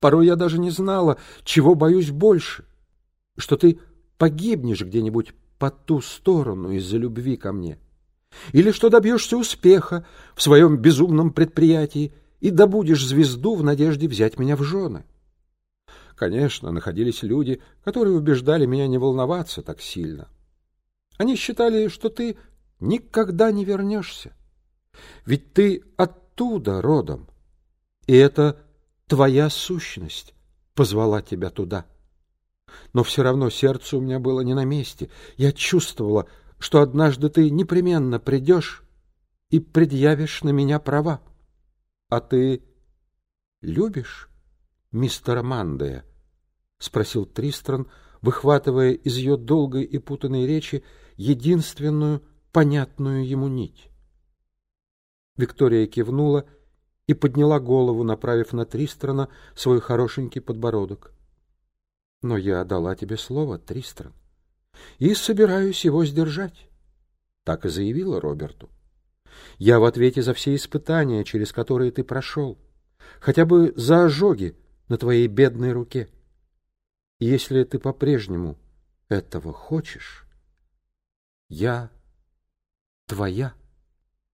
Порой я даже не знала, чего боюсь больше, что ты погибнешь где-нибудь по ту сторону из-за любви ко мне, или что добьешься успеха в своем безумном предприятии и добудешь звезду в надежде взять меня в жены. Конечно, находились люди, которые убеждали меня не волноваться так сильно. Они считали, что ты никогда не вернешься. Ведь ты оттуда родом, и это твоя сущность позвала тебя туда. Но все равно сердце у меня было не на месте. Я чувствовала, что однажды ты непременно придешь и предъявишь на меня права. А ты любишь мистера Мандея? — спросил Тристран, выхватывая из ее долгой и путанной речи единственную понятную ему нить. Виктория кивнула и подняла голову, направив на Тристрана свой хорошенький подбородок. — Но я дала тебе слово, Тристран, и собираюсь его сдержать. Так и заявила Роберту. Я в ответе за все испытания, через которые ты прошел, хотя бы за ожоги на твоей бедной руке. Если ты по-прежнему этого хочешь, я твоя.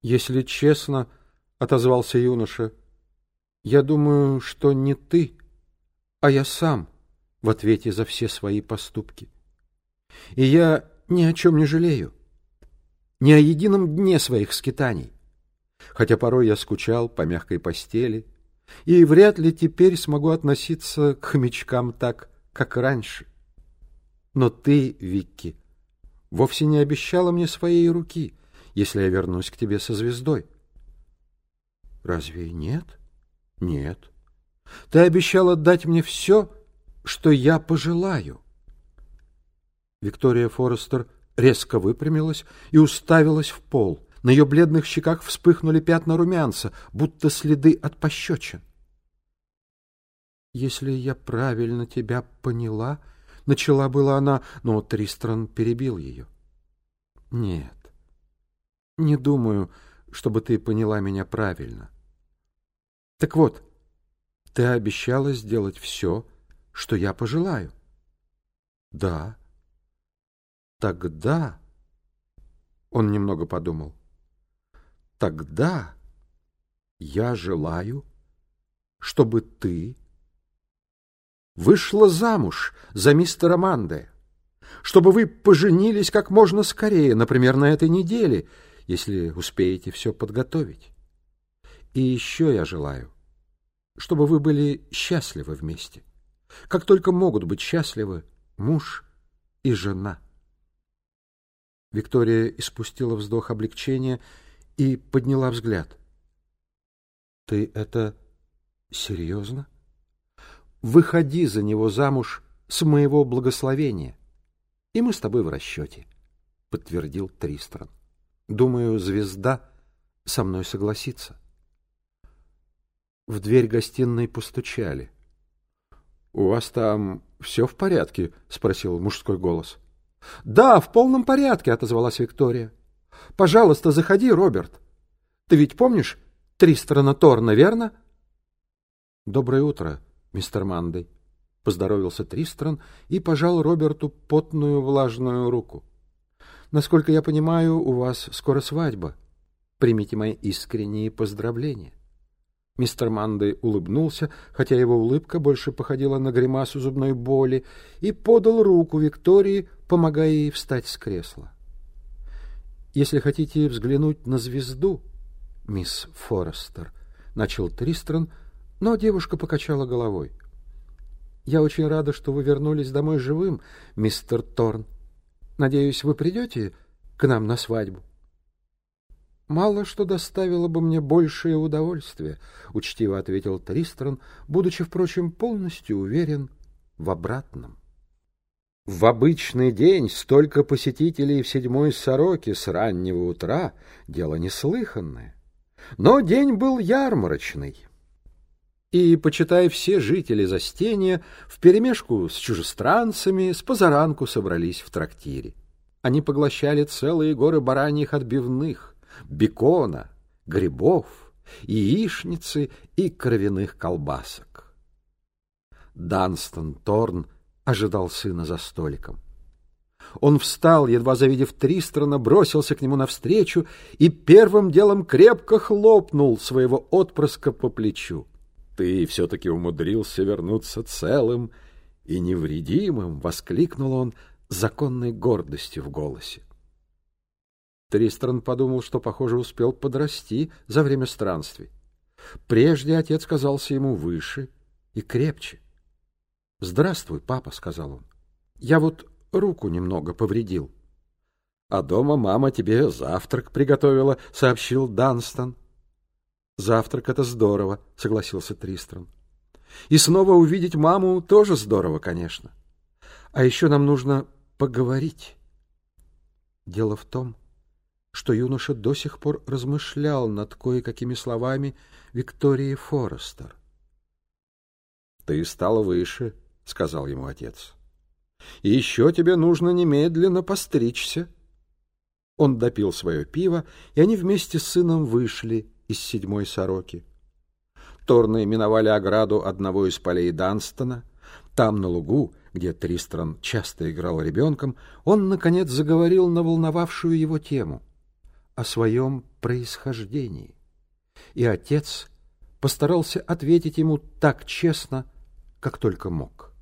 Если честно, — отозвался юноша, — я думаю, что не ты, а я сам в ответе за все свои поступки. И я ни о чем не жалею, ни о едином дне своих скитаний, хотя порой я скучал по мягкой постели, и вряд ли теперь смогу относиться к хомячкам так, как раньше. Но ты, Викки, вовсе не обещала мне своей руки, если я вернусь к тебе со звездой. Разве нет? Нет. Ты обещала дать мне все, что я пожелаю. Виктория Форестер резко выпрямилась и уставилась в пол. На ее бледных щеках вспыхнули пятна румянца, будто следы от пощечин. «Если я правильно тебя поняла...» — начала была она, но Тристран перебил ее. «Нет, не думаю, чтобы ты поняла меня правильно. Так вот, ты обещала сделать все, что я пожелаю». «Да». «Тогда...» — он немного подумал. «Тогда я желаю, чтобы ты...» вышла замуж за мистера Манде, чтобы вы поженились как можно скорее, например, на этой неделе, если успеете все подготовить. И еще я желаю, чтобы вы были счастливы вместе, как только могут быть счастливы муж и жена. Виктория испустила вздох облегчения и подняла взгляд. — Ты это серьезно? выходи за него замуж с моего благословения, и мы с тобой в расчете, — подтвердил Тристран. Думаю, звезда со мной согласится. В дверь гостиной постучали. — У вас там все в порядке? — спросил мужской голос. — Да, в полном порядке, — отозвалась Виктория. — Пожалуйста, заходи, Роберт. Ты ведь помнишь Тристрана Торна, верно? — Доброе утро, — мистер Мандей, — поздоровился Тристран и пожал Роберту потную влажную руку. — Насколько я понимаю, у вас скоро свадьба. Примите мои искренние поздравления. Мистер Мандей улыбнулся, хотя его улыбка больше походила на гримасу зубной боли, и подал руку Виктории, помогая ей встать с кресла. — Если хотите взглянуть на звезду, мисс Форестер, — начал Тристран, — но девушка покачала головой. «Я очень рада, что вы вернулись домой живым, мистер Торн. Надеюсь, вы придете к нам на свадьбу?» «Мало что доставило бы мне большее удовольствие», — учтиво ответил Тристран, будучи, впрочем, полностью уверен в обратном. В обычный день столько посетителей в седьмой сороке с раннего утра — дело неслыханное. Но день был ярмарочный и, почитай, все жители Застения вперемешку с чужестранцами с позаранку собрались в трактире. Они поглощали целые горы бараньих отбивных, бекона, грибов, яичницы и кровяных колбасок. Данстон Торн ожидал сына за столиком. Он встал, едва завидев Тристрана, бросился к нему навстречу и первым делом крепко хлопнул своего отпрыска по плечу. — Ты все-таки умудрился вернуться целым и невредимым! — воскликнул он законной гордостью в голосе. Тристран подумал, что, похоже, успел подрасти за время странствий. Прежде отец казался ему выше и крепче. — Здравствуй, папа, — сказал он. — Я вот руку немного повредил. — А дома мама тебе завтрак приготовила, — сообщил Данстон. — Завтрак — это здорово, — согласился Тристран. — И снова увидеть маму тоже здорово, конечно. А еще нам нужно поговорить. Дело в том, что юноша до сих пор размышлял над кое-какими словами Виктории Форестер. — Ты стал выше, — сказал ему отец. — И еще тебе нужно немедленно постричься. Он допил свое пиво, и они вместе с сыном вышли из седьмой сороки. Торны миновали ограду одного из полей Данстона. Там, на лугу, где Тристран часто играл ребенком, он, наконец, заговорил на волновавшую его тему — о своем происхождении. И отец постарался ответить ему так честно, как только мог.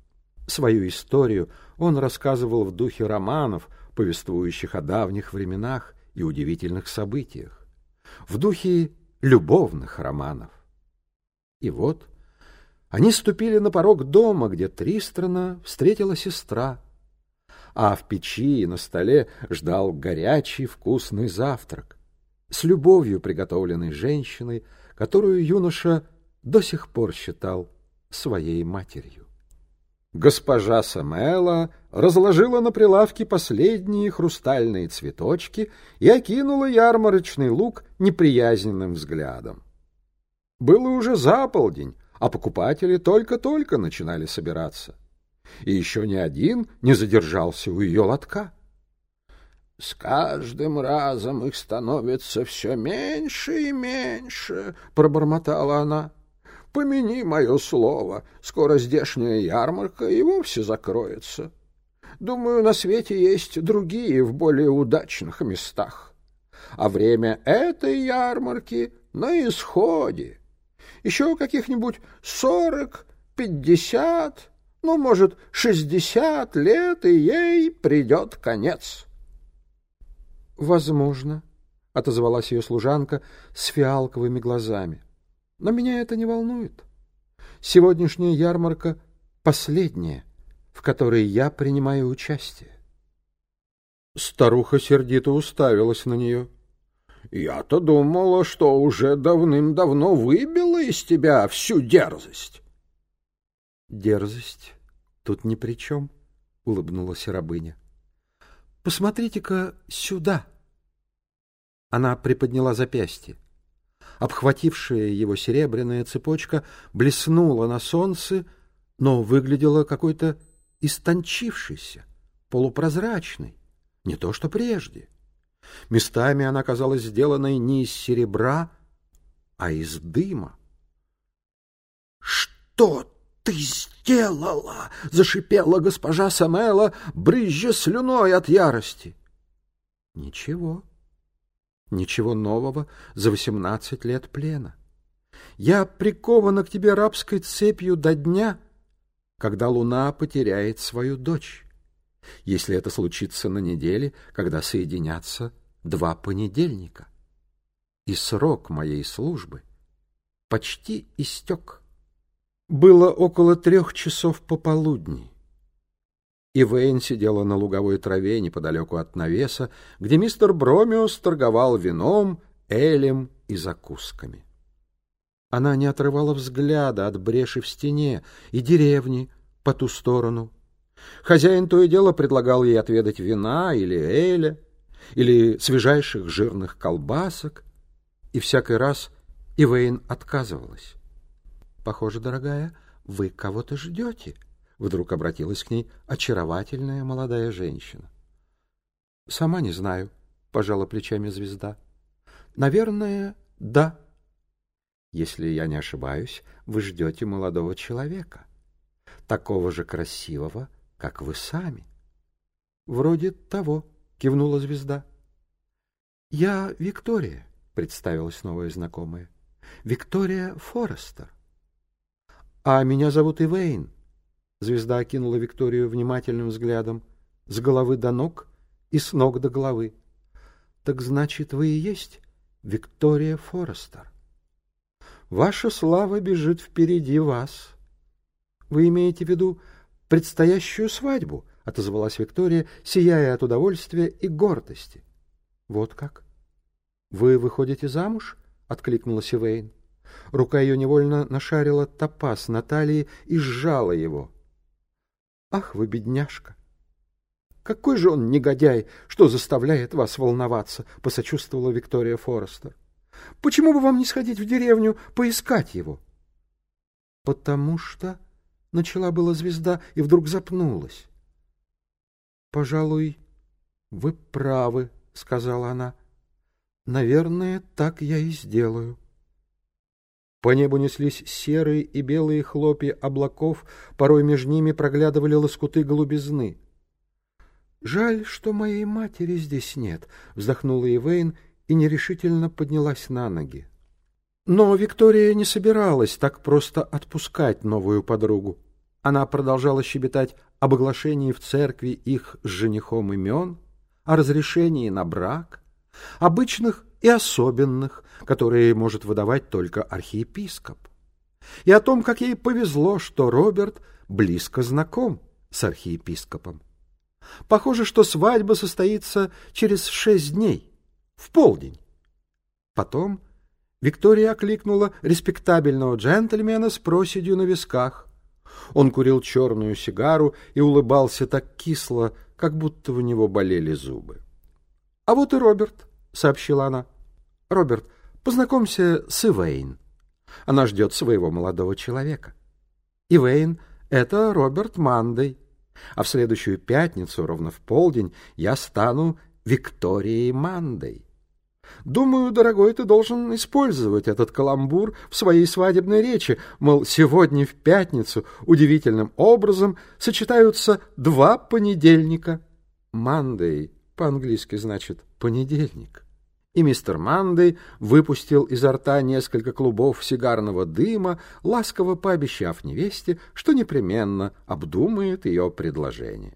Свою историю он рассказывал в духе романов, повествующих о давних временах и удивительных событиях, в духе любовных романов. И вот они ступили на порог дома, где Тристрана встретила сестра, а в печи и на столе ждал горячий вкусный завтрак, с любовью приготовленной женщиной, которую юноша до сих пор считал своей матерью. Госпожа Самела разложила на прилавке последние хрустальные цветочки и окинула ярмарочный лук неприязненным взглядом. Было уже за полдень, а покупатели только-только начинали собираться. И еще ни один не задержался у ее лотка. — С каждым разом их становится все меньше и меньше, — пробормотала она. — Помяни мое слово, скоро здешняя ярмарка и вовсе закроется. Думаю, на свете есть другие в более удачных местах. А время этой ярмарки на исходе. Еще каких-нибудь сорок, пятьдесят, ну, может, шестьдесят лет, и ей придет конец. — Возможно, — отозвалась ее служанка с фиалковыми глазами. — Но меня это не волнует. Сегодняшняя ярмарка — последняя, в которой я принимаю участие. Старуха сердито уставилась на нее. — я-то думала, что уже давным-давно выбила из тебя всю дерзость. — Дерзость тут ни при чем, — улыбнулась рабыня. — Посмотрите-ка сюда. Она приподняла запястье. Обхватившая его серебряная цепочка блеснула на солнце, но выглядела какой-то истончившейся, полупрозрачной, не то что прежде. Местами она казалась сделанной не из серебра, а из дыма. — Что ты сделала? — зашипела госпожа Самела, брызжа слюной от ярости. — Ничего. Ничего нового за восемнадцать лет плена. Я прикована к тебе рабской цепью до дня, когда луна потеряет свою дочь если это случится на неделе, когда соединятся два понедельника. И срок моей службы почти истек. Было около трех часов пополудни. И Вейн сидела на луговой траве неподалеку от навеса, где мистер Бромиус торговал вином, элем и закусками. Она не отрывала взгляда от бреши в стене и деревни по ту сторону, Хозяин то и дело предлагал ей отведать вина или эля, или свежайших жирных колбасок, и всякий раз Ивейн отказывалась. — Похоже, дорогая, вы кого-то ждете, — вдруг обратилась к ней очаровательная молодая женщина. — Сама не знаю, — пожала плечами звезда. — Наверное, да. — Если я не ошибаюсь, вы ждете молодого человека. такого же красивого, как вы сами. — Вроде того, — кивнула звезда. — Я Виктория, — представилась новая знакомая. — Виктория Форестер. — А меня зовут Ивейн. Звезда окинула Викторию внимательным взглядом, с головы до ног и с ног до головы. — Так значит, вы и есть Виктория Форестер? Ваша слава бежит впереди вас. Вы имеете в виду предстоящую свадьбу? — отозвалась Виктория, сияя от удовольствия и гордости. — Вот как? — Вы выходите замуж? — откликнулась Ивейн. Рука ее невольно нашарила топаз на талии и сжала его. — Ах вы, бедняжка! Какой же он негодяй, что заставляет вас волноваться, — посочувствовала Виктория Форестер. — Почему бы вам не сходить в деревню поискать его? — Потому что... — начала была звезда и вдруг запнулась. — Пожалуй, вы правы, — сказала она. — Наверное, так я и сделаю. По небу неслись серые и белые хлопья облаков, порой между ними проглядывали лоскуты голубизны. — Жаль, что моей матери здесь нет, — вздохнула Ивейн и нерешительно поднялась на ноги. Но Виктория не собиралась так просто отпускать новую подругу. Она продолжала щебетать об оглашении в церкви их с женихом имен, о разрешении на брак, обычных и особенных, которые может выдавать только архиепископ, и о том, как ей повезло, что Роберт близко знаком с архиепископом. Похоже, что свадьба состоится через шесть дней, в полдень. Потом Виктория окликнула респектабельного джентльмена с проседью на висках. Он курил черную сигару и улыбался так кисло, как будто у него болели зубы. — А вот и Роберт, — сообщила она. — Роберт, познакомься с Ивейн. Она ждет своего молодого человека. Ивейн — это Роберт Мандей. А в следующую пятницу, ровно в полдень, я стану Викторией Мандей. Думаю, дорогой, ты должен использовать этот каламбур в своей свадебной речи, мол, сегодня в пятницу удивительным образом сочетаются два понедельника. Мандей по-английски значит «понедельник». И мистер Мандей выпустил изо рта несколько клубов сигарного дыма, ласково пообещав невесте, что непременно обдумает ее предложение.